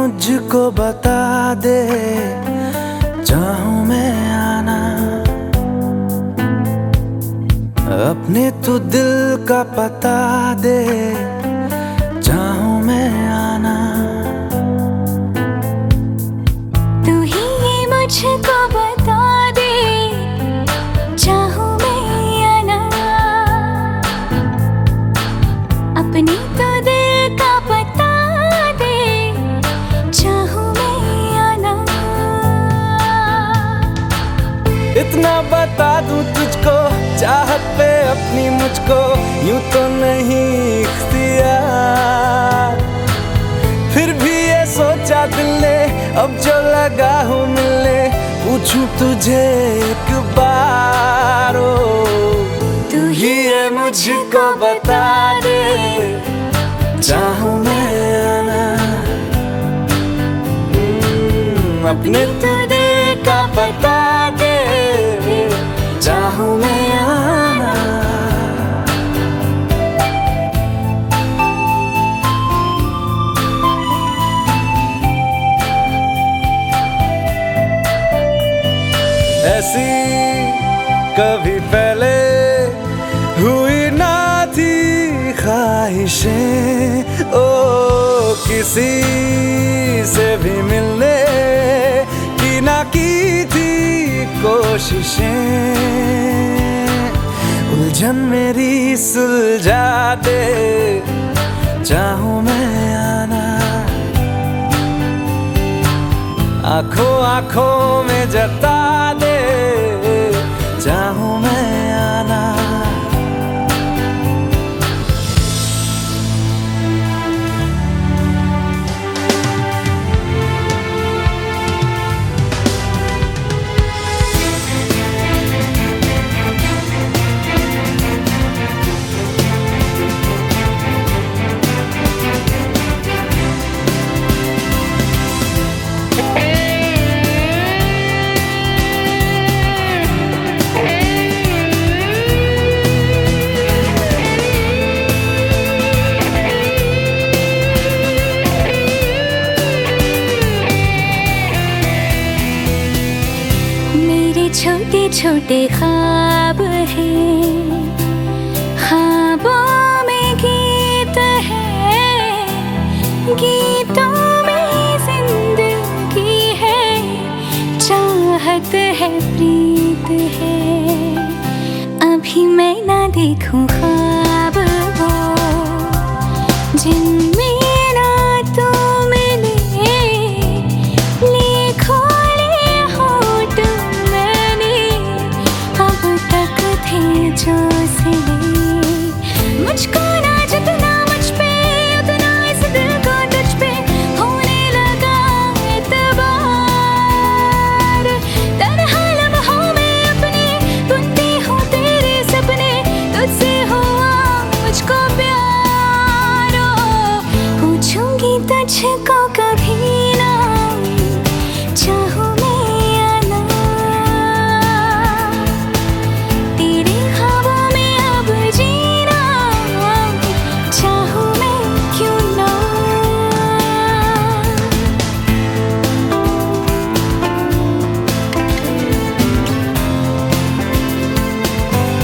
मुझको बता दे चाहूँ मैं आना। अपने तो दिल का पता दे इतना बता दूँ तुझको? चाहत पे अपनी मुझको यूँ तो नहीं इख्तियार फिर भी ये सोचा दिल ने अब जो लगा हूँ मिलने पूछूँ तुझे एक बार ओ। तू ही ये मुझको बता दे। चाहूँ मैं आना। अपने तो दिल का बता ऐसी कभी पहले हुई ना थी ख्वाहिशें। ओ, किसी से भी मिलने की ना की थी कोशिशें। उलझन मेरी सुलझा दे चाहू मैं आना। आँखों आँखों में जता दे चाहूँ छोटे छोटे खाब हैं। ख्वाबों में गीत है। गीतों में ज़िंदगी है। चाहत है, प्रीत है। अभी मैं ना देखूँ ख्वाब 切糕。